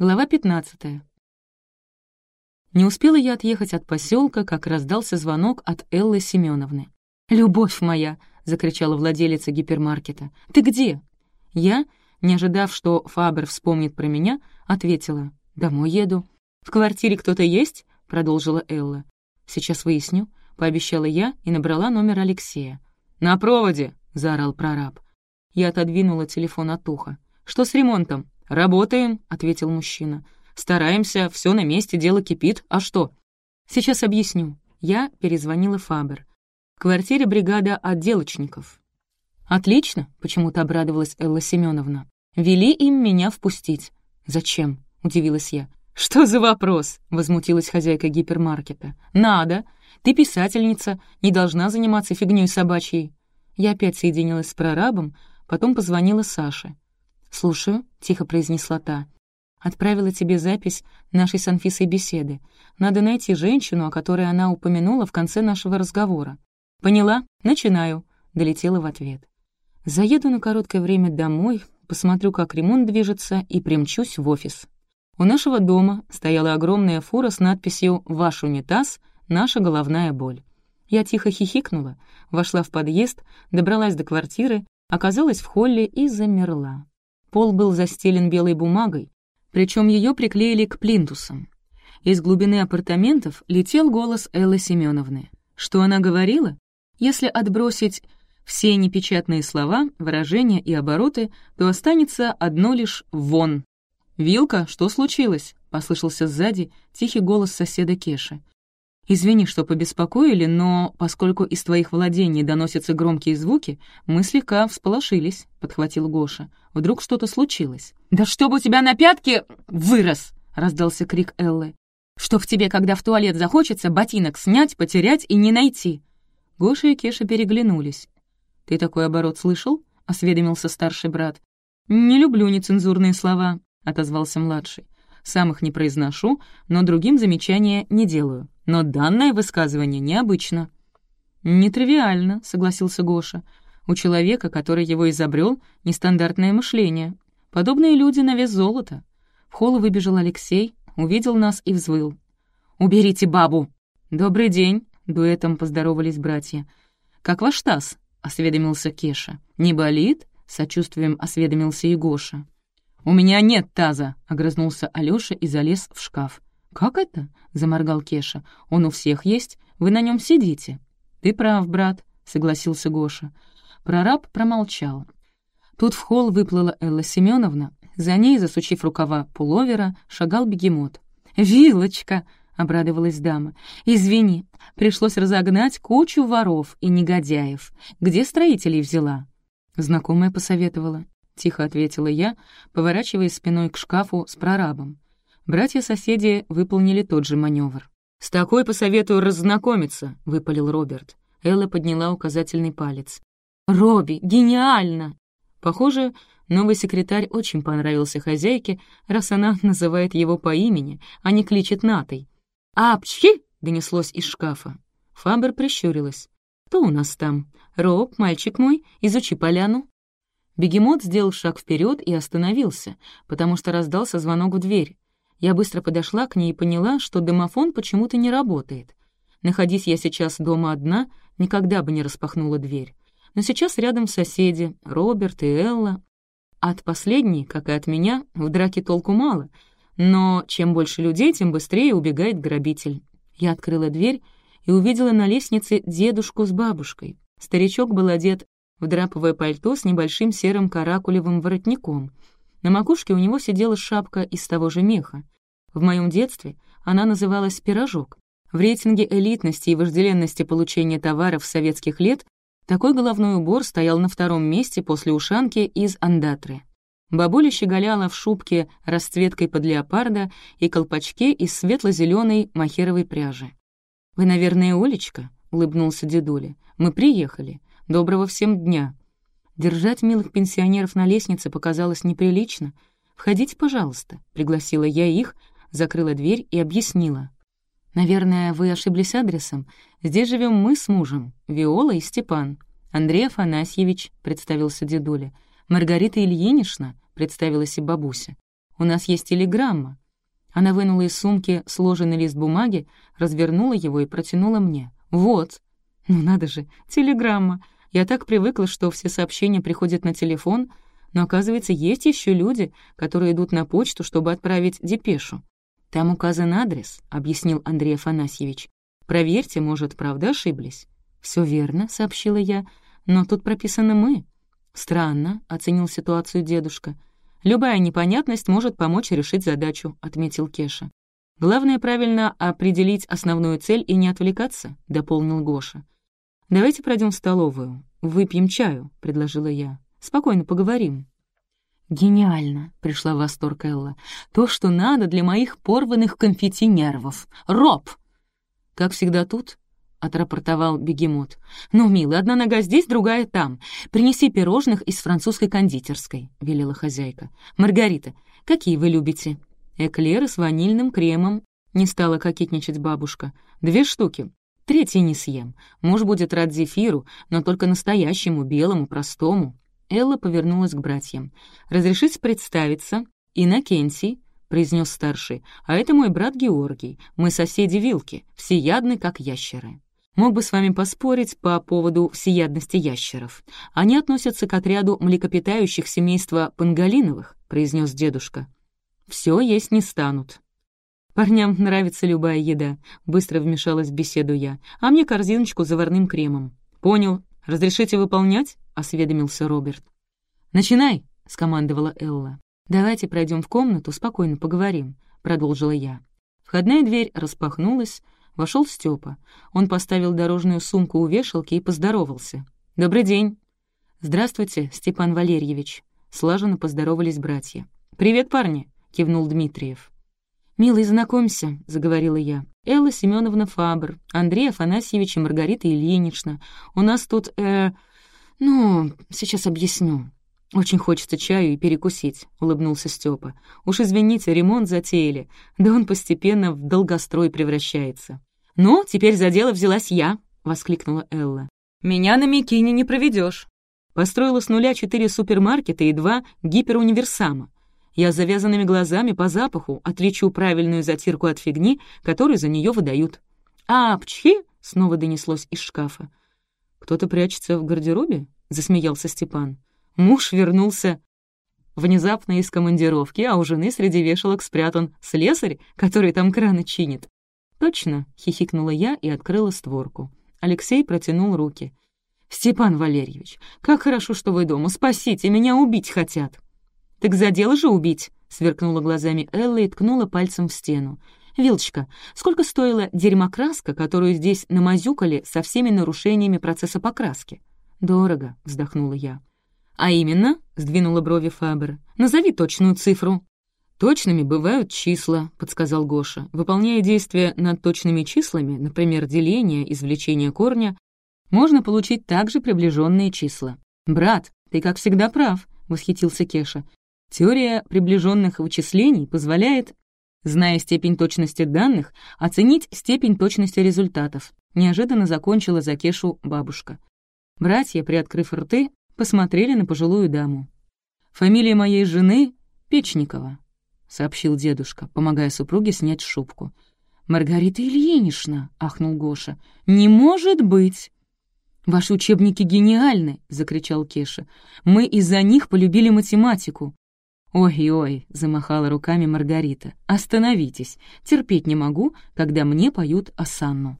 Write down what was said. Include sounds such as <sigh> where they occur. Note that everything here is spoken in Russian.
Глава 15. Не успела я отъехать от поселка, как раздался звонок от Эллы Семеновны. «Любовь моя!» — закричала владелица гипермаркета. «Ты где?» Я, не ожидав, что Фабер вспомнит про меня, ответила. «Домой еду». «В квартире кто-то есть?» — продолжила Элла. «Сейчас выясню», — пообещала я и набрала номер Алексея. «На проводе!» — заорал прораб. Я отодвинула телефон от уха. «Что с ремонтом?» «Работаем», — ответил мужчина. «Стараемся, все на месте, дело кипит. А что?» «Сейчас объясню». Я перезвонила Фабер. В квартире бригада отделочников. «Отлично», — почему-то обрадовалась Элла Семеновна. «Вели им меня впустить». «Зачем?» — удивилась я. «Что за вопрос?» — возмутилась хозяйка гипермаркета. «Надо. Ты писательница, не должна заниматься фигнёй собачьей». Я опять соединилась с прорабом, потом позвонила Саше. «Слушаю», — тихо произнесла та. «Отправила тебе запись нашей с Анфисой беседы. Надо найти женщину, о которой она упомянула в конце нашего разговора». «Поняла? Начинаю», — долетела в ответ. «Заеду на короткое время домой, посмотрю, как ремонт движется, и примчусь в офис». У нашего дома стояла огромная фура с надписью «Ваш унитаз — наша головная боль». Я тихо хихикнула, вошла в подъезд, добралась до квартиры, оказалась в холле и замерла. Пол был застелен белой бумагой, причем ее приклеили к плинтусам. Из глубины апартаментов летел голос Эллы Семеновны. Что она говорила? Если отбросить все непечатные слова, выражения и обороты, то останется одно лишь «вон». «Вилка, что случилось?» — послышался сзади тихий голос соседа Кеши. «Извини, что побеспокоили, но поскольку из твоих владений доносятся громкие звуки, мы слегка всполошились», — подхватил Гоша. «Вдруг что-то случилось?» «Да чтобы у тебя на пятке вырос!» — раздался крик Эллы. «Чтоб тебе, когда в туалет захочется, ботинок снять, потерять и не найти!» Гоша и Кеша переглянулись. «Ты такой оборот слышал?» — осведомился старший брат. «Не люблю нецензурные слова», — отозвался младший. «Сам их не произношу, но другим замечания не делаю но данное высказывание необычно». «Нетривиально», — согласился Гоша. «У человека, который его изобрел, нестандартное мышление. Подобные люди на вес золота». В холл выбежал Алексей, увидел нас и взвыл. «Уберите бабу!» «Добрый день», — дуэтом поздоровались братья. «Как ваш таз?» — осведомился Кеша. «Не болит?» — сочувствием осведомился и Гоша. «У меня нет таза», — огрызнулся Алёша и залез в шкаф. «Как это?» — заморгал Кеша. «Он у всех есть. Вы на нем сидите». «Ты прав, брат», — согласился Гоша. Прораб промолчал. Тут в холл выплыла Элла Семеновна. За ней, засучив рукава пуловера, шагал бегемот. «Вилочка!» — обрадовалась дама. «Извини, пришлось разогнать кучу воров и негодяев. Где строителей взяла?» Знакомая посоветовала. Тихо ответила я, поворачиваясь спиной к шкафу с прорабом. Братья-соседи выполнили тот же маневр. «С такой посоветую разнакомиться», — выпалил Роберт. Элла подняла указательный палец. «Робби, гениально!» Похоже, новый секретарь очень понравился хозяйке, раз она <laughs> называет его по имени, а не кличет Натой. «Апчхи!» — донеслось из шкафа. Фабер прищурилась. «Кто у нас там? Роб, мальчик мой, изучи поляну». Бегемот сделал шаг вперед и остановился, потому что раздался звонок в дверь. Я быстро подошла к ней и поняла, что домофон почему-то не работает. Находись я сейчас дома одна, никогда бы не распахнула дверь. Но сейчас рядом соседи, Роберт и Элла. От последней, как и от меня, в драке толку мало, но чем больше людей, тем быстрее убегает грабитель. Я открыла дверь и увидела на лестнице дедушку с бабушкой. Старичок был одет в драповое пальто с небольшим серым каракулевым воротником. На макушке у него сидела шапка из того же меха. В моем детстве она называлась «пирожок». В рейтинге элитности и вожделенности получения товаров советских лет такой головной убор стоял на втором месте после ушанки из андатры. Бабуля щеголяла в шубке расцветкой под леопарда и колпачке из светло-зеленой махеровой пряжи. «Вы, наверное, Олечка?» — улыбнулся дедуля. «Мы приехали. Доброго всем дня». Держать милых пенсионеров на лестнице показалось неприлично. «Входите, пожалуйста», — пригласила я их, закрыла дверь и объяснила. «Наверное, вы ошиблись адресом. Здесь живем мы с мужем, Виола и Степан. Андрей Афанасьевич», — представился дедуля. «Маргарита Ильинична», — представилась и бабуся. у нас есть телеграмма». Она вынула из сумки сложенный лист бумаги, развернула его и протянула мне. «Вот». «Ну надо же, телеграмма. Я так привыкла, что все сообщения приходят на телефон, но, оказывается, есть еще люди, которые идут на почту, чтобы отправить депешу. «Там указан адрес», — объяснил Андрей Афанасьевич. «Проверьте, может, правда ошиблись?» Все верно», — сообщила я, — «но тут прописаны мы». «Странно», — оценил ситуацию дедушка. «Любая непонятность может помочь решить задачу», — отметил Кеша. «Главное правильно определить основную цель и не отвлекаться», — дополнил Гоша. «Давайте пройдем в столовую. Выпьем чаю», — предложила я. «Спокойно поговорим». «Гениально!» — пришла в восторг Элла. «То, что надо для моих порванных конфетти нервов. Роб!» «Как всегда тут?» — отрапортовал бегемот. «Ну, милый, одна нога здесь, другая там. Принеси пирожных из французской кондитерской», — велела хозяйка. «Маргарита, какие вы любите?» «Эклеры с ванильным кремом», — не стала кокетничать бабушка. «Две штуки. Третий не съем. Муж будет рад зефиру, но только настоящему, белому, простому». Элла повернулась к братьям. «Разрешите представиться? Иннокентий», — произнес старший, «а это мой брат Георгий. Мы соседи Вилки, всеядны, как ящеры». Мог бы с вами поспорить по поводу всеядности ящеров. Они относятся к отряду млекопитающих семейства Пангалиновых», — произнес дедушка. «Все есть не станут», «Парням нравится любая еда», — быстро вмешалась в беседу я. «А мне корзиночку с заварным кремом». «Понял. Разрешите выполнять?» — осведомился Роберт. «Начинай», — скомандовала Элла. «Давайте пройдем в комнату, спокойно поговорим», — продолжила я. Входная дверь распахнулась, вошел Степа. Он поставил дорожную сумку у вешалки и поздоровался. «Добрый день». «Здравствуйте, Степан Валерьевич», — слаженно поздоровались братья. «Привет, парни», — кивнул Дмитриев. «Милый, знакомься», — заговорила я. «Элла Семеновна Фабр, Андрей Афанасьевич и Маргарита Ильинична. У нас тут, э... Ну, сейчас объясню». «Очень хочется чаю и перекусить», — улыбнулся Степа. «Уж извините, ремонт затеяли. Да он постепенно в долгострой превращается». «Ну, теперь за дело взялась я», — воскликнула Элла. «Меня на Микине не проведешь. Построила с нуля четыре супермаркета и два гиперуниверсама. Я завязанными глазами по запаху отличу правильную затирку от фигни, которую за нее выдают. «А, пчхи!» — снова донеслось из шкафа. «Кто-то прячется в гардеробе?» — засмеялся Степан. Муж вернулся внезапно из командировки, а у жены среди вешалок спрятан слесарь, который там краны чинит. «Точно!» — хихикнула я и открыла створку. Алексей протянул руки. «Степан Валерьевич, как хорошо, что вы дома. Спасите, меня убить хотят!» «Так за дело же убить!» — сверкнула глазами Элла и ткнула пальцем в стену. «Вилочка, сколько стоила дерьмокраска, которую здесь намазюкали со всеми нарушениями процесса покраски?» «Дорого», — вздохнула я. «А именно?» — сдвинула брови Фабер. «Назови точную цифру». «Точными бывают числа», — подсказал Гоша. «Выполняя действия над точными числами, например, деление, извлечение корня, можно получить также приближенные числа». «Брат, ты, как всегда, прав», — восхитился Кеша. Теория приближенных вычислений позволяет, зная степень точности данных, оценить степень точности результатов. Неожиданно закончила за Кешу бабушка. Братья, приоткрыв рты, посмотрели на пожилую даму. «Фамилия моей жены — Печникова», — сообщил дедушка, помогая супруге снять шубку. «Маргарита Ильинична!» — ахнул Гоша. «Не может быть!» «Ваши учебники гениальны!» — закричал Кеша. «Мы из-за них полюбили математику. «Ой-ой», — замахала руками Маргарита, — «остановитесь, терпеть не могу, когда мне поют осанну».